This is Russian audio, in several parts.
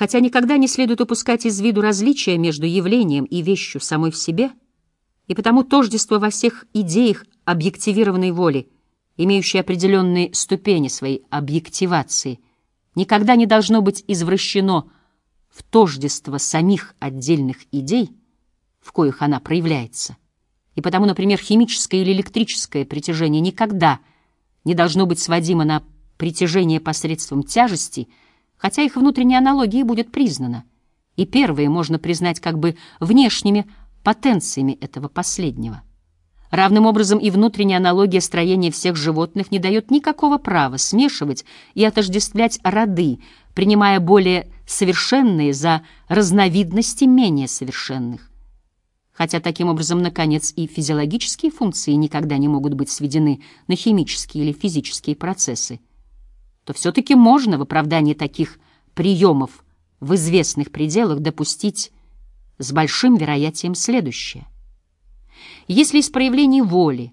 Хотя никогда не следует упускать из виду различия между явлением и вещью самой в себе, и потому тождество во всех идеях объективированной воли, имеющей определенные ступени своей объективации, никогда не должно быть извращено в тождество самих отдельных идей, в коих она проявляется. И потому, например, химическое или электрическое притяжение никогда не должно быть сводимо на притяжение посредством тяжести, хотя их внутренняя аналогия будет признана, и первые можно признать как бы внешними потенциями этого последнего. Равным образом и внутренняя аналогия строения всех животных не дает никакого права смешивать и отождествлять роды, принимая более совершенные за разновидности менее совершенных. Хотя таким образом, наконец, и физиологические функции никогда не могут быть сведены на химические или физические процессы, то все-таки можно в оправдании таких приемов в известных пределах допустить с большим вероятием следующее. Если из проявлений воли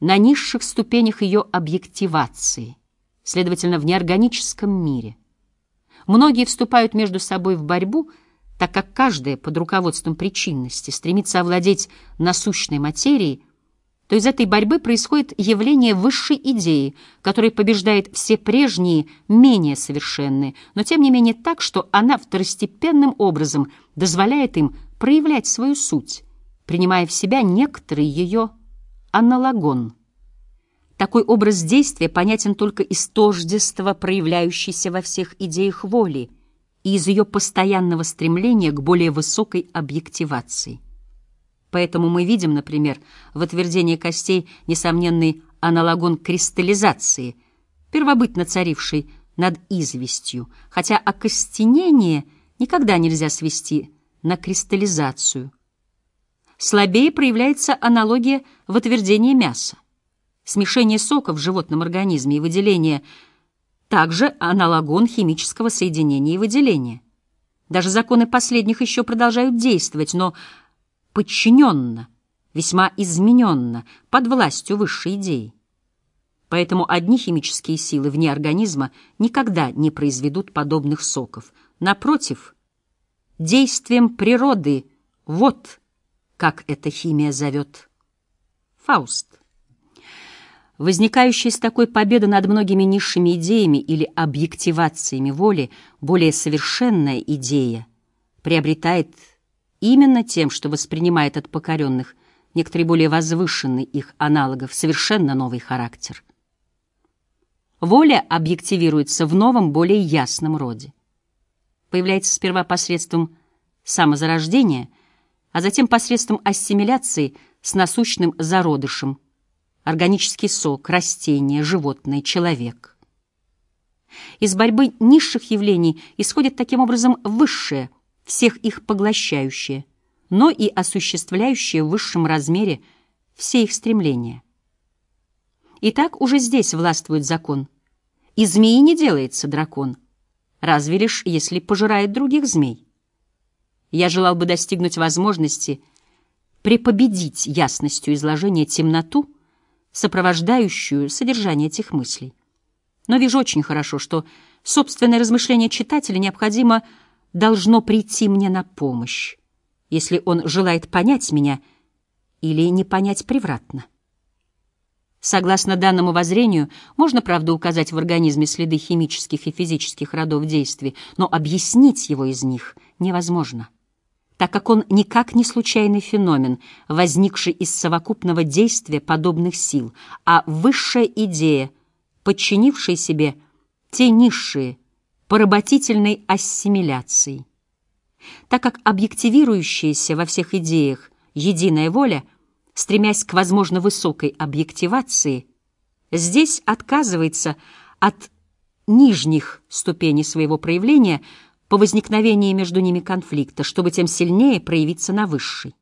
на низших ступенях ее объективации, следовательно, в неорганическом мире, многие вступают между собой в борьбу – так как каждая под руководством причинности стремится овладеть насущной материей, то из этой борьбы происходит явление высшей идеи, которая побеждает все прежние, менее совершенные, но тем не менее так, что она второстепенным образом дозволяет им проявлять свою суть, принимая в себя некоторый ее аналогон. Такой образ действия понятен только из тождества, проявляющейся во всех идеях воли, и из ее постоянного стремления к более высокой объективации. Поэтому мы видим, например, в отвердении костей несомненный аналогон кристаллизации, первобытно царивший над известью, хотя окостенение никогда нельзя свести на кристаллизацию. Слабее проявляется аналогия в отвердении мяса. Смешение сока в животном организме и выделение – также аналогон химического соединения и выделения. Даже законы последних еще продолжают действовать, но подчиненно, весьма измененно, под властью высшей идеи. Поэтому одни химические силы вне организма никогда не произведут подобных соков. Напротив, действием природы вот как эта химия зовет. Фауст возникающая с такой победы над многими низшими идеями или объективациями воли, более совершенная идея приобретает именно тем, что воспринимает от покоренных некоторый более возвышенный их аналогов совершенно новый характер. Воля объективируется в новом, более ясном роде. Появляется сперва посредством самозарождения, а затем посредством ассимиляции с насущным зародышем – органический сок, растение, животное, человек. Из борьбы низших явлений исходит таким образом высшее, всех их поглощающее, но и осуществляющее в высшем размере все их стремления. Итак, уже здесь властвует закон. Из змеи не делается дракон, разве лишь если пожирает других змей. Я желал бы достигнуть возможности препобедить ясностью изложения темноту, сопровождающую содержание этих мыслей. Но вижу очень хорошо, что собственное размышление читателя необходимо должно прийти мне на помощь, если он желает понять меня или не понять превратно. Согласно данному воззрению, можно, правда, указать в организме следы химических и физических родов действий, но объяснить его из них невозможно так как он никак не случайный феномен, возникший из совокупного действия подобных сил, а высшая идея, подчинившая себе те низшие, поработительной ассимиляции. Так как объективирующаяся во всех идеях единая воля, стремясь к возможно высокой объективации, здесь отказывается от нижних ступеней своего проявления – по возникновении между ними конфликта, чтобы тем сильнее проявиться на высшей.